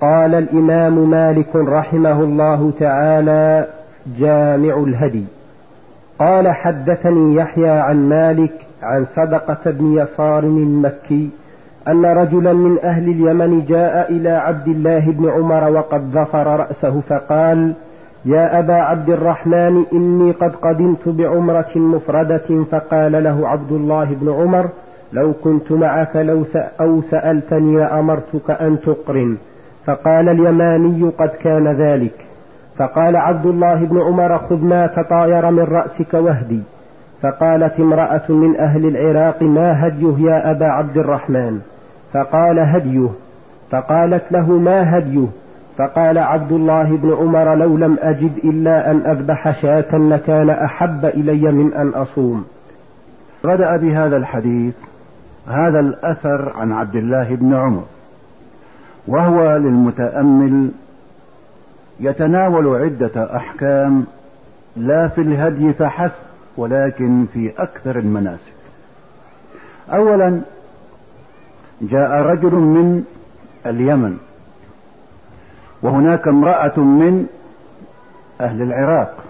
قال الإمام مالك رحمه الله تعالى جامع الهدي. قال حدثني يحيى عن مالك عن صدقة بن يسار المكي أن رجلا من أهل اليمن جاء إلى عبد الله بن عمر وقد ظفر رأسه فقال يا أبا عبد الرحمن إني قد قدمت بعمرة مفردة فقال له عبد الله بن عمر لو كنت معك لو أو سألتني لأمرتك أن تقرن. فقال اليماني قد كان ذلك. فقال عبد الله بن عمر خذ ما تطاير من رأسك واهدي. فقالت امرأة من أهل العراق ما هديه يا أبا عبد الرحمن؟ فقال هديه. فقالت له ما هديه؟ فقال عبد الله بن عمر لو لم أجد إلا أن أذبح شاة لكان أحب إلي من أن أصوم. بدأ بهذا الحديث هذا الأثر عن عبد الله بن عمر. وهو للمتأمل يتناول عدة أحكام لا في الهدي فحسب ولكن في أكثر المناسك. أولا جاء رجل من اليمن وهناك امرأة من أهل العراق.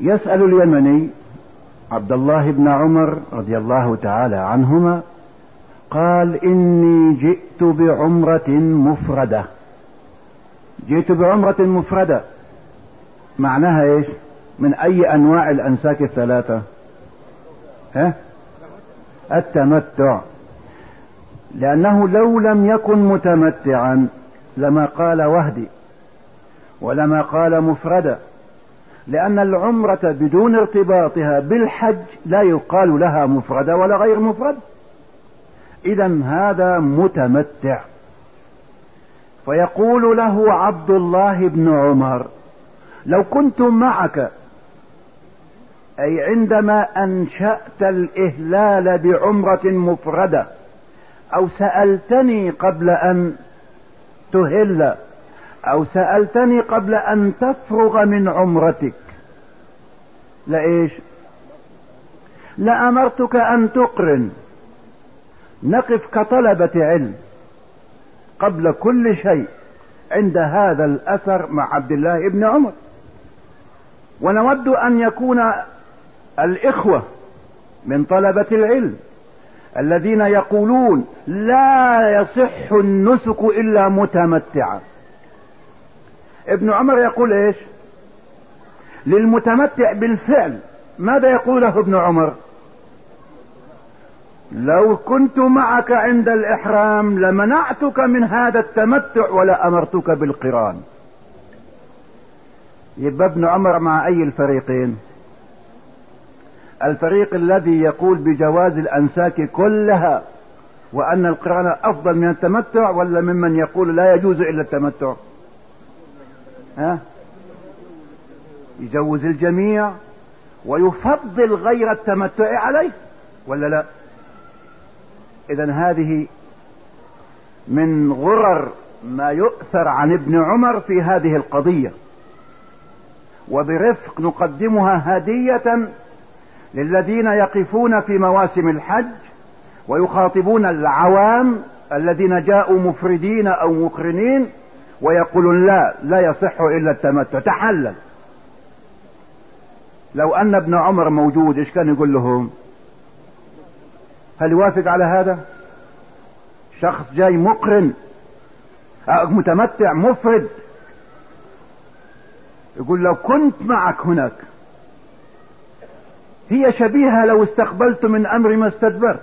يسأل اليمني عبد الله بن عمر رضي الله تعالى عنهما قال إني جئت بعمرة مفردة. جئت بعمرة مفردة. معناها إيش؟ من أي أنواع الأنساك الثلاثة؟ ها؟ التمتع. لأنه لو لم يكن متمتعا لما قال وهدي ولما قال مفردة. لأن العمرة بدون ارتباطها بالحج لا يقال لها مفردة ولا غير مفردة إذا هذا متمتع. فيقول له عبد الله بن عمر لو كنت معك أي عندما أنشأت الإهلال بعمرة مفردة أو سألتني قبل أن تهل أو سألتني قبل أن تفرغ من عمرتك لإيش؟ لأمرتك أن تقرن. نقف كطلبة علم قبل كل شيء عند هذا الأثر مع عبد الله بن عمر. ونود أن يكون الإخوة من طلبة العلم الذين يقولون لا يصح النسك إلا متمتعا ابن عمر يقول إيش؟ للمتمتع بالفعل ماذا يقول له ابن عمر؟ لو كنت معك عند الإحرام لمنعتك من هذا التمتع ولا أمرتك بالقران. يبقى ابن عمر مع أي الفريقين؟ الفريق الذي يقول بجواز الأنساك كلها وأن القرآن أفضل من التمتع ولا ممن يقول لا يجوز إلا التمتع؟ ها؟ يجوز الجميع ويفضل غير التمتع عليه ولا لا؟ اذا هذه من غرر ما يؤثر عن ابن عمر في هذه القضية. وبرفق نقدمها هدية للذين يقفون في مواسم الحج ويخاطبون العوام الذين جاءوا مفردين أو مقرنين ويقولون لا لا يصح إلا التمتع. تحلل. لو أن ابن عمر موجود إيش كان يقول لهم؟ هل يوافق على هذا؟ شخص جاي مقرن متمتع مفرد. يقول لو كنت معك هناك هي شبيهة لو استقبلت من أمر ما استدبرت.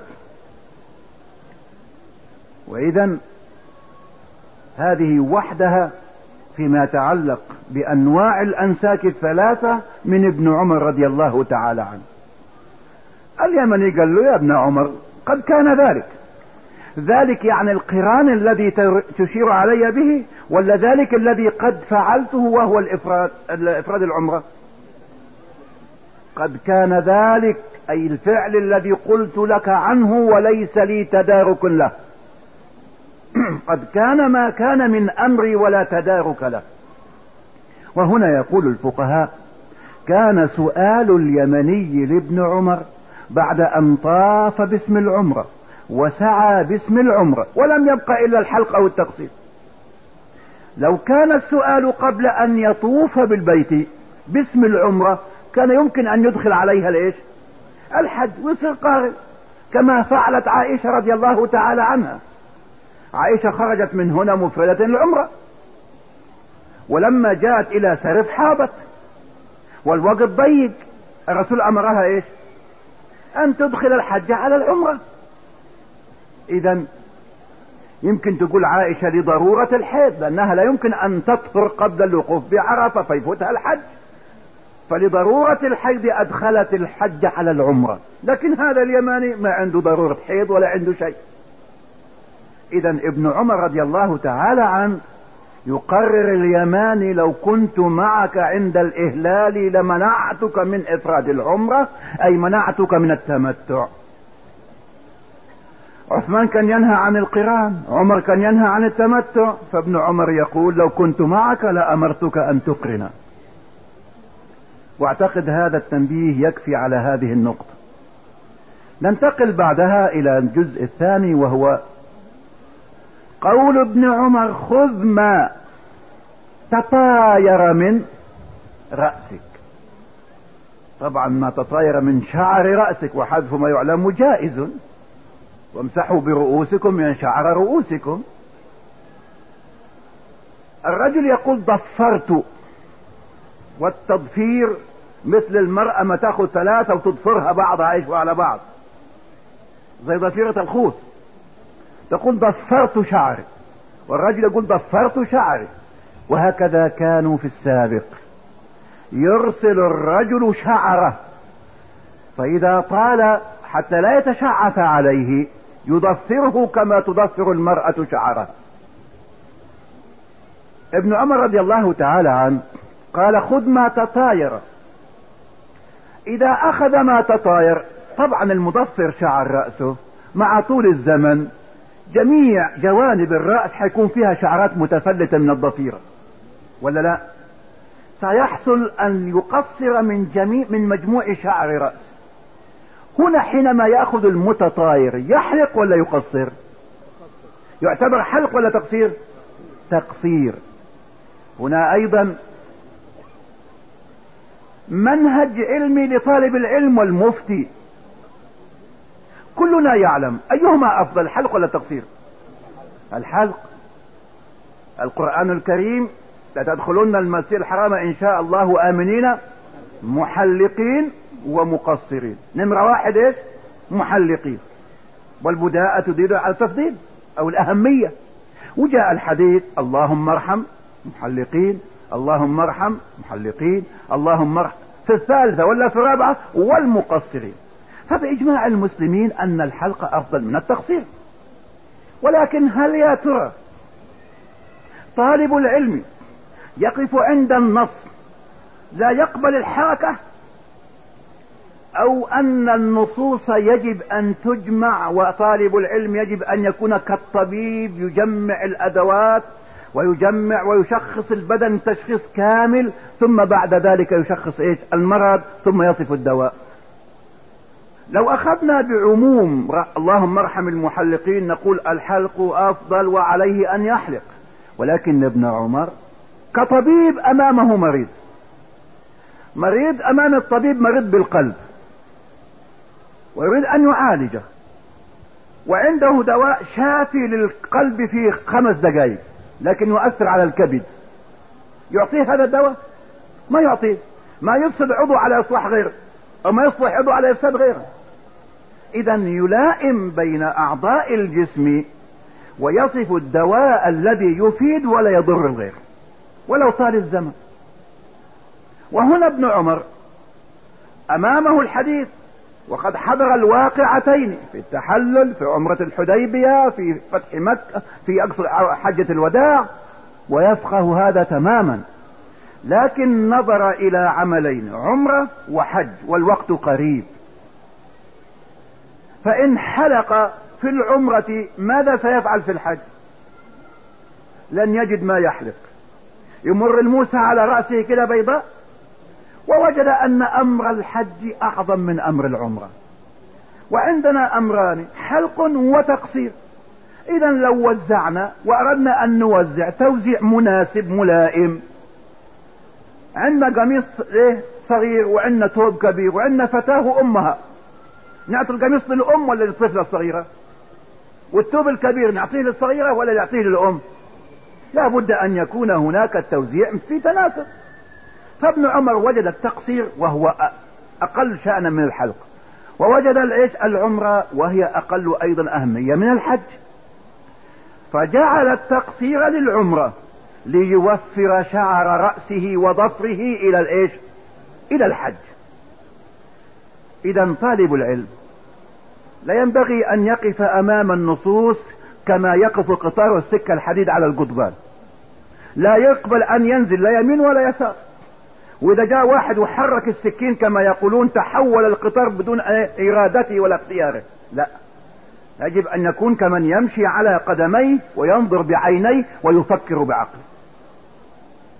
واذا هذه وحدها فيما يتعلق بأنواع الأنساك الثلاثة من ابن عمر رضي الله تعالى عنه. اليمني قال له يا ابن عمر قد كان ذلك. ذلك يعني القران الذي تشير علي به ولا ذلك الذي قد فعلته وهو الافراد الإفراد العمرة؟ قد كان ذلك أي الفعل الذي قلت لك عنه وليس لي تدارك له. قد كان ما كان من أمري ولا تدارك له. وهنا يقول الفقهاء كان سؤال اليمني لابن عمر بعد أن طاف باسم العمرة وسعى باسم العمرة ولم يبقى إلا الحلق أو التقصير. لو كان السؤال قبل أن يطوف بالبيت باسم العمرة كان يمكن أن يدخل عليها الإيش؟ الحج ويصير قارئ كما فعلت عائشة رضي الله تعالى عنها. عائشة خرجت من هنا مفردة للعمرة ولما جاءت إلى سرف حاضت والوقت ضيق. الرسول أمرها إيش؟ أن تدخل الحج على العمرة. اذا يمكن تقول عائشة لضرورة الحيض لأنها لا يمكن أن تطهر قبل الوقوف بعرفة فيفوتها الحج. فلضرورة الحيض أدخلت الحج على العمرة. لكن هذا اليماني ما عنده ضرورة حيض ولا عنده شيء. اذا ابن عمر رضي الله تعالى عنه يقرر اليماني لو كنت معك عند الإهلال لمنعتك من إفراد العمرة أي منعتك من التمتع. عثمان كان ينهى عن القران عمر كان ينهى عن التمتع فابن عمر يقول لو كنت معك لأمرتك أن تقرن. واعتقد هذا التنبيه يكفي على هذه النقطة. ننتقل بعدها إلى الجزء الثاني وهو قول ابن عمر خذ ما تطاير من رأسك. طبعا ما تطاير من شعر رأسك وحذف ما يعلم جائز. وامسحوا برؤوسكم من شعر رؤوسكم. الرجل يقول ضفرت. والتضفير مثل المرأة ما تأخذ ثلاثة وتضفرها بعضها إيش؟ على بعض. زي ضفيرة الخوص تقول ضفرت شعري. والرجل يقول ضفرت شعري. وهكذا كانوا في السابق. يرسل الرجل شعره. فإذا طال حتى لا يتشعث عليه يضفره كما تضفر المرأة شعرها ابن عمر رضي الله تعالى عنه قال خذ ما تطاير. إذا أخذ ما تطاير طبعا المضفر شعر رأسه مع طول الزمن جميع جوانب الرأس حيكون فيها شعرات متفلتة من الضفيرة. ولا لا؟ سيحصل أن يقصر من جميع من مجموع شعر رأس. هنا حينما يأخذ المتطاير يحلق ولا يقصر؟ يعتبر حلق ولا تقصير؟ تقصير. هنا أيضا منهج علمي لطالب العلم والمفتي. كلنا يعلم أيهما أفضل الحلق ولا التقصير الحلق القرآن الكريم لتدخلن المسجد الحرام إن شاء الله امنين محلقين ومقصرين. نمرة واحد إيش؟ محلقين. والبداءة تدل على التفضيل أو الأهمية. وجاء الحديث اللهم ارحم محلقين اللهم ارحم محلقين اللهم ارحم. في الثالثة ولا في الرابعة والمقصرين. فبإجماع المسلمين أن الحلقة أفضل من التقصير ولكن هل يا ترى طالب العلم يقف عند النص لا يقبل الحركة؟ أو أن النصوص يجب أن تجمع وطالب العلم يجب أن يكون كالطبيب يجمع الأدوات ويجمع ويشخص البدن تشخيص كامل ثم بعد ذلك يشخص إيش؟ المرض ثم يصف الدواء. لو أخذنا بعموم اللهم ارحم المحلقين نقول الحلق أفضل وعليه أن يحلق. ولكن ابن عمر كطبيب أمامه مريض. مريض أمام الطبيب مريض بالقلب. ويريد أن يعالجه. وعنده دواء شافي للقلب في خمس دقائق لكن يؤثر على الكبد. يعطيه هذا الدواء؟ ما يعطيه. ما يفسد عضو على اصلاح غيره أو ما يصلح عضو على إفساد غيره. اذا يلائم بين أعضاء الجسم ويصف الدواء الذي يفيد ولا يضر الغير ولو طال الزمن. وهنا ابن عمر أمامه الحديث وقد حضر الواقعتين في التحلل في عمرة الحديبية في فتح مكة في حجة الوداع ويفقه هذا تماما. لكن نظر إلى عملين عمرة وحج والوقت قريب. فإن حلق في العمرة ماذا سيفعل في الحج؟ لن يجد ما يحلق. يمر الموسى على رأسه كده بيضاء ووجد أن أمر الحج أعظم من أمر العمرة. وعندنا أمران حلق وتقصير. اذا لو وزعنا وأردنا أن نوزع توزيع مناسب ملائم. عندنا قميص إيه صغير وعندنا ثوب كبير وعندنا فتاة وأمها. نعطي القميص للام ولا للطفلة الصغيرة؟ والثوب الكبير نعطيه للصغيرة ولا نعطيه للأم؟ لا بد أن يكون هناك التوزيع في تناسب. فابن عمر وجد التقصير وهو أقل شأنا من الحلق. ووجد الايش العمرة وهي أقل أيضا أهمية من الحج. فجعل التقصير للعمرة ليوفر شعر رأسه وضفره إلى الايش إلى الحج. إذا طالب العلم لا ينبغي أن يقف أمام النصوص كما يقف قطار السكة الحديد على القضبان. لا يقبل أن ينزل لا يمين ولا يسار. وإذا جاء واحد وحرك السكين كما يقولون تحول القطار بدون إرادته ولا اختياره. لا. يجب أن يكون كمن يمشي على قدميه وينظر بعينيه ويفكر بعقله.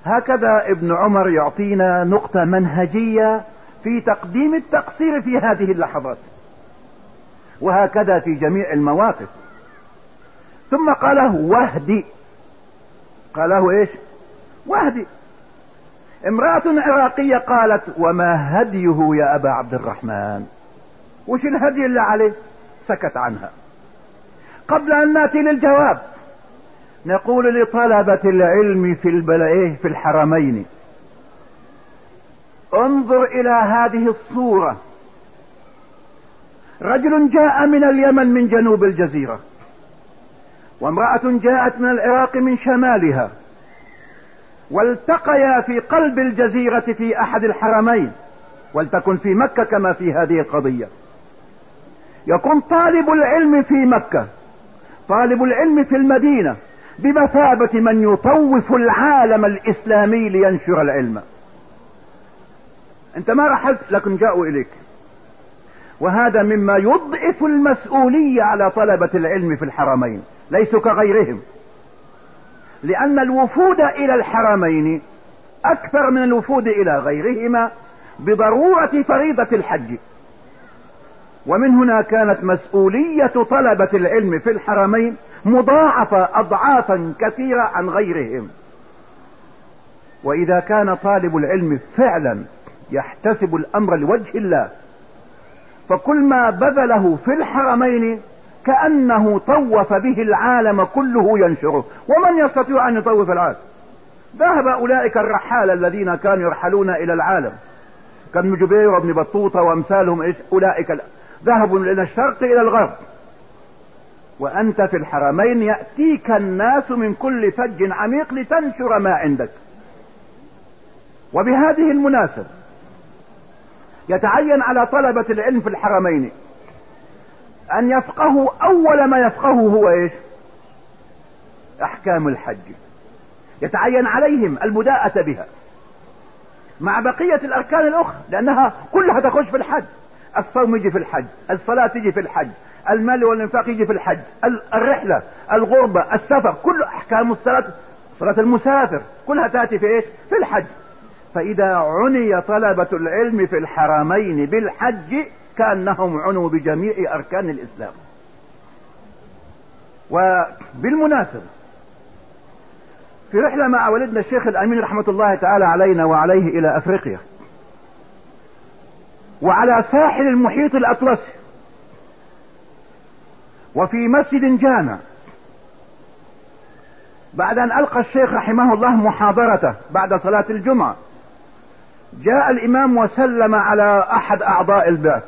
هكذا ابن عمر يعطينا نقطة منهجية في تقديم التقصير في هذه اللحظات. وهكذا في جميع المواقف. ثم قاله وهدي قاله إيش؟ وهدي امرأة عراقية قالت وما هديه يا أبا عبد الرحمن؟ وش الهدي اللي عليه؟ سكت عنها. قبل أن نأتي للجواب نقول لطلبة العلم في البلائه في الحرمين انظر إلى هذه الصورة. رجل جاء من اليمن من جنوب الجزيرة وامرأة جاءت من العراق من شمالها والتقيا في قلب الجزيرة في أحد الحرمين ولتكن في مكة كما في هذه القضية. يكون طالب العلم في مكة طالب العلم في المدينة بمثابة من يطوف العالم الإسلامي لينشر العلم. أنت ما رحلت لكن جاءوا إليك. وهذا مما يضعف المسؤولية على طلبة العلم في الحرمين ليسوا كغيرهم. لأن الوفود إلى الحرمين أكثر من الوفود إلى غيرهما بضرورة فريضة الحج. ومن هنا كانت مسؤولية طلبة العلم في الحرمين مضاعفة اضعافا كثيرة عن غيرهم. وإذا كان طالب العلم فعلا يحتسب الأمر لوجه الله فكل ما بذله في الحرمين كأنه طوف به العالم كله ينشره. ومن يستطيع أن يطوف العالم ذهب أولئك الرحالة الذين كانوا يرحلون إلى العالم. كان جبير وابن بطوطة وأمثالهم إيش؟ أولئك ذهبوا من الشرق إلى الغرب. وأنت في الحرمين يأتيك الناس من كل فج عميق لتنشر ما عندك. وبهذه المناسبة يتعين على طلبة العلم في الحرمين. أن يفقهوا أول ما يفقهوا هو إيش؟ أحكام الحج. يتعين عليهم البداءة بها. مع بقية الأركان الأخرى لأنها كلها تخش في الحج. الصوم يجي في الحج الصلاة تجي في الحج المال والإنفاق يجي في الحج الرحلة الغربة السفر كل أحكام الصلاة صلاة المسافر كلها تأتي في إيش؟ في الحج. فإذا عني طلبة العلم في الحرمين بالحج كأنهم عنوا بجميع أركان الإسلام. وبالمناسبة في رحلة مع والدنا الشيخ الأمين رحمة الله تعالى علينا وعليه إلى أفريقيا وعلى ساحل المحيط الأطلسي وفي مسجد جامع بعد أن ألقى الشيخ رحمه الله محاضرته بعد صلاة الجمعة جاء الإمام وسلم على أحد أعضاء البعث.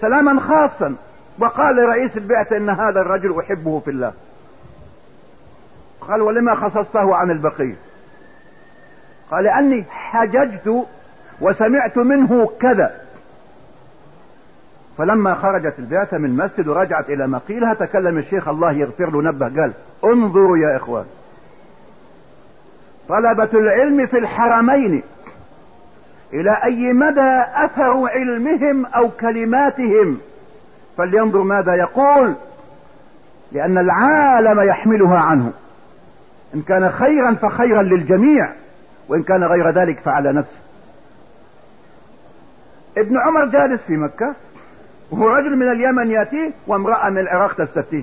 سلاما خاصا وقال لرئيس البعثة إن هذا الرجل أحبه في الله. قال ولما خصصته عن البقية قال لأني حججت وسمعت منه كذا. فلما خرجت البعثة من المسجد ورجعت إلى مقيلها تكلم الشيخ الله يغفر له نبه قال انظروا يا إخوان. طلبة العلم في الحرمين. إلى أي مدى أثر علمهم أو كلماتهم؟ فلينظر ماذا يقول لأن العالم يحملها عنه. إن كان خيرا فخيرا للجميع وإن كان غير ذلك فعلى نفسه. ابن عمر جالس في مكة وهو رجل من اليمن يأتيه وامرأة من العراق تستفتيه.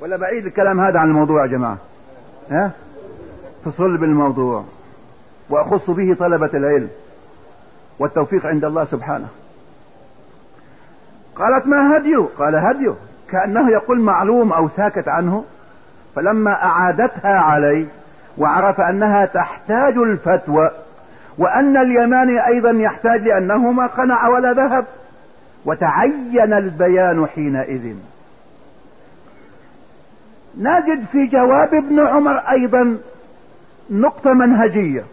ولا بعيد الكلام هذا عن الموضوع يا جماعة. ها؟ في صلب الموضوع وأخص به طلبة العلم والتوفيق عند الله سبحانه. قالت ما هديه؟ قال هديه. كأنه يقول معلوم أو ساكت عنه. فلما أعادتها عليه وعرف أنها تحتاج الفتوى وأن اليماني أيضا يحتاج لأنه ما قنع ولا ذهب وتعين البيان حينئذ. نجد في جواب ابن عمر أيضا نقطة منهجية.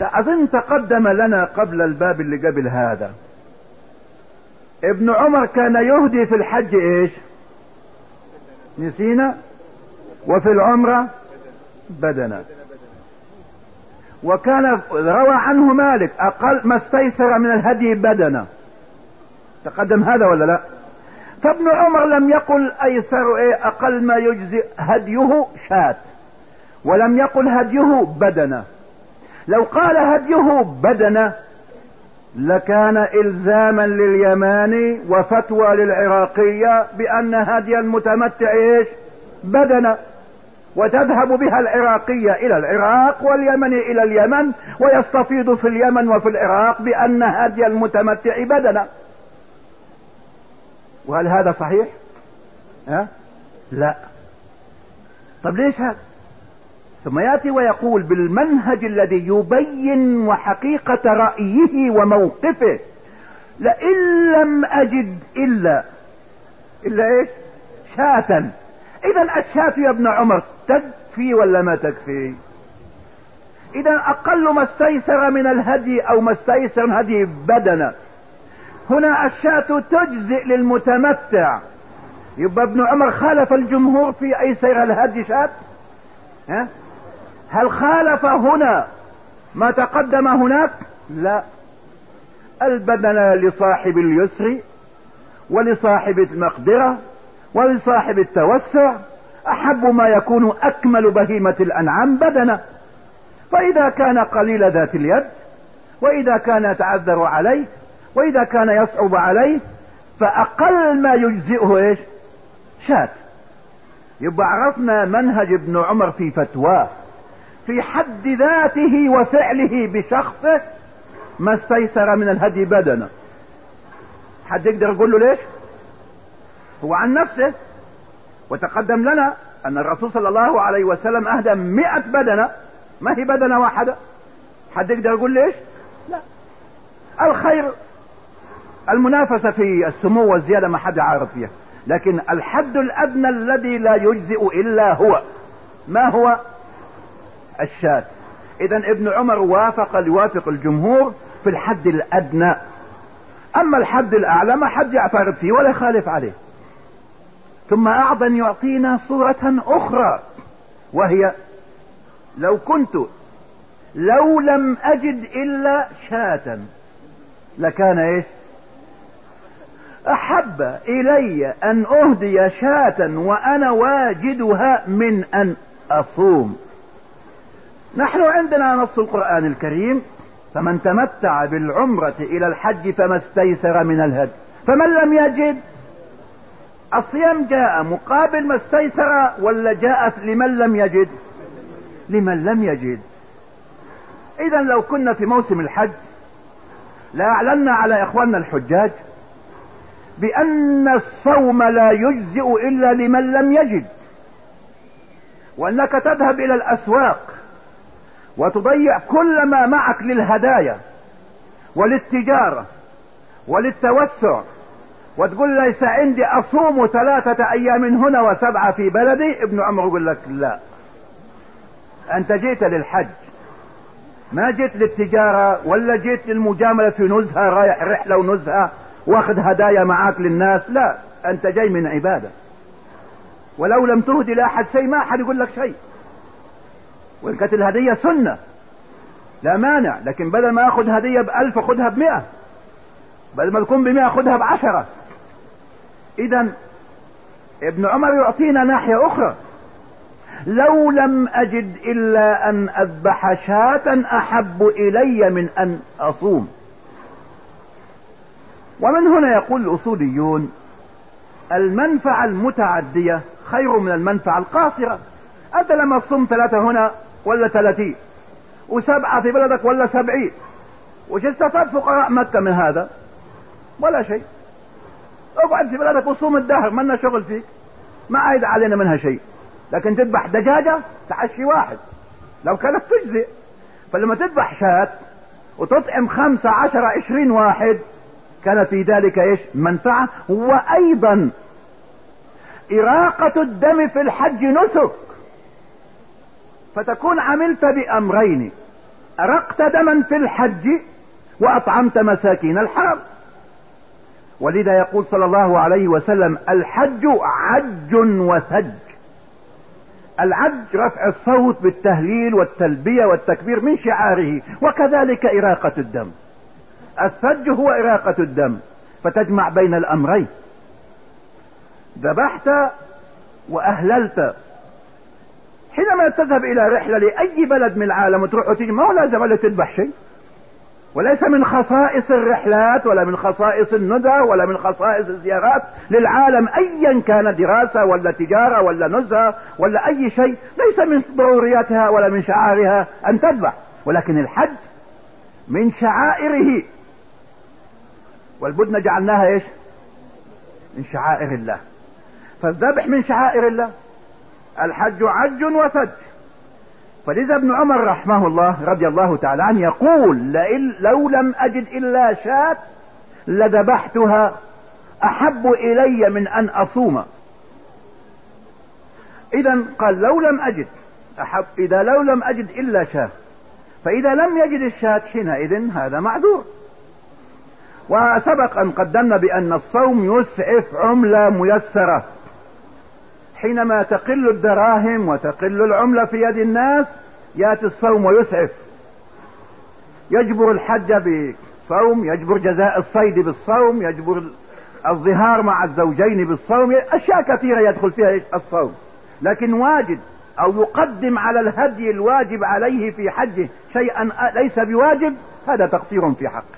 اظن تقدم لنا قبل الباب اللي قبل هذا. ابن عمر كان يهدي في الحج إيش؟ نسينا؟ وفي العمرة بدنا. وكان روى عنه مالك أقل ما استيسر من الهدي بدنا. تقدم هذا ولا لا؟ فابن عمر لم يقل أيسر إيه أقل ما يجزي هديه شات ولم يقل هديه بدنا لو قال هديه بدنا لكان إلزاما لليماني وفتوى للعراقية بأن هدي المتمتع إيش؟ بدنا وتذهب بها العراقية إلى العراق واليمني إلى اليمن ويستفيض في اليمن وفي العراق بأن هدي المتمتع بدنا وهل هذا صحيح؟ ها؟ لا. طب ليش هذا؟ ثم يأتي ويقول بالمنهج الذي يبين وحقيقة رأيه وموقفه لئن لم أجد إلا إلا إيش؟ شاة. إذا الشاة يا ابن عمر تكفي ولا ما تكفي؟ إذا أقل ما استيسر من الهدي أو ما استيسر من هدي بدنا هنا الشاة تجزئ للمتمتع. يبقى ابن عمر خالف الجمهور في ايسر الهدي شاة ها؟ هل خالف هنا ما تقدم هناك؟ لا. البدن لصاحب اليسر ولصاحب المقدرة ولصاحب التوسع. أحب ما يكون أكمل بهيمة الأنعام بدنا فإذا كان قليل ذات اليد وإذا كان يتعذر عليه وإذا كان يصعب عليه فأقل ما يجزئه إيش؟ شات. يبقى عرفنا منهج ابن عمر في فتواه في حد ذاته وفعله بشخصه ما استيسر من الهدي بدنا حد يقدر يقول له ليش؟ هو عن نفسه. وتقدم لنا أن الرسول صلى الله عليه وسلم أهدى مئة بدنة. ما هي بدنة واحدة؟ حد يقدر يقول ليش؟ لا. الخير المنافسة في السمو والزيادة ما حد عارف فيها. لكن الحد الأدنى الذي لا يجزئ إلا هو ما هو؟ الشاة. اذا ابن عمر وافق ليوافق الجمهور في الحد الأدنى. أما الحد الأعلى ما حد يعترض فيه ولا يخالف عليه. ثم اعظا يعطينا صورة أخرى وهي لو كنت لو لم أجد إلا شاة لكان إيش؟ أحب إلي أن أهدي شاة وأنا واجدها من أن أصوم. نحن عندنا نص القرآن الكريم فمن تمتع بالعمرة إلى الحج فما استيسر من الهدي فمن لم يجد الصيام جاء مقابل ما استيسر ولا جاء لمن لم يجد؟ لمن لم يجد. اذا لو كنا في موسم الحج لاعلنا على إخواننا الحجاج بأن الصوم لا يجزئ إلا لمن لم يجد وأنك تذهب إلى الأسواق وتضيع كل ما معك للهدايا وللتجارة وللتوسع وتقول ليس عندي أصوم ثلاثة أيام هنا وسبعة في بلدي؟ ابن عمر يقول لك لا. أنت جيت للحج ما جيت للتجارة ولا جيت للمجاملة في نزهة رايح رحلة ونزهة؟ واخذ هدايا معاك للناس. لا أنت جاي من عبادة. ولو لم تهدي لاحد شيء ما أحد يقول لك شيء. وان كانت الهدية سنة. لا مانع لكن بدل ما أخذ هدية بألف خذها بمئة. بدل ما تكون بمئة خذها بعشرة. اذا ابن عمر يعطينا ناحية أخرى. لو لم أجد إلا أن أذبح شاة أحب إلي من أن أصوم. ومن هنا يقول الأصوليون المنفعة المتعدية خير من المنفعة القاصرة. أنت لما تصوم ثلاثة هنا ولا ثلاثين؟ وسبعة في بلدك ولا سبعين؟ وش استفاد فقراء مكة من هذا؟ ولا شيء. اقعد في بلدك وصوم الدهر منا شغل فيك. ما عايد علينا منها شيء. لكن تذبح دجاجة تعشي واحد. لو كانت تجزئ. فلما تذبح شاة وتطعم خمسة عشر عشرين واحد كان في ذلك إيش؟ منفعة. وأيضا إراقة الدم في الحج نسك. فتكون عملت بأمرين. أرقت دما في الحج وأطعمت مساكين الحرم ولذا يقول صلى الله عليه وسلم الحج عج وثج. العج رفع الصوت بالتهليل والتلبية والتكبير من شعاره وكذلك إراقة الدم. الثج هو إراقة الدم فتجمع بين الأمرين. ذبحت وأهللت. حينما تذهب إلى رحلة لأي بلد من العالم وتروح وتيجي ما هو لازم ألا تذبح شيء؟ وليس من خصائص الرحلات ولا من خصائص النزهة ولا من خصائص الزيارات للعالم ايا كان دراسة ولا تجارة ولا نزهة ولا أي شيء. ليس من ضرورياتها ولا من شعارها أن تذبح. ولكن الحج من شعائره. والبدن جعلناها إيش؟ من شعائر الله. فالذبح من شعائر الله. الحج عج وفج فلذا ابن عمر رحمه الله رضي الله تعالى عنه يقول لو لم أجد إلا شاة لذبحتها أحب إلي من أن أصوم. إذا قال لو لم أجد احب إذا لو لم أجد إلا شاة فإذا لم يجد الشاة حينئذ هذا معذور. وسبق ان قدمنا بأن الصوم يسعف عملة ميسرة. حينما تقل الدراهم وتقل العملة في يد الناس يأتي الصوم ويسعف. يجبر الحج بالصوم يجبر جزاء الصيد بالصوم يجبر الظهار مع الزوجين بالصوم أشياء كثيرة يدخل فيها الصوم. لكن واجد أو يقدم على الهدي الواجب عليه في حجه شيئا ليس بواجب هذا تقصير في حقه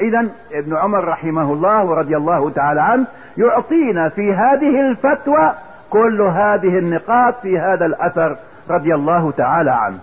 اذا ابن عمر رحمه الله ورضي الله تعالى عنه يعطينا في هذه الفتوى كل هذه النقاط في هذا الأثر رضي الله تعالى عنه.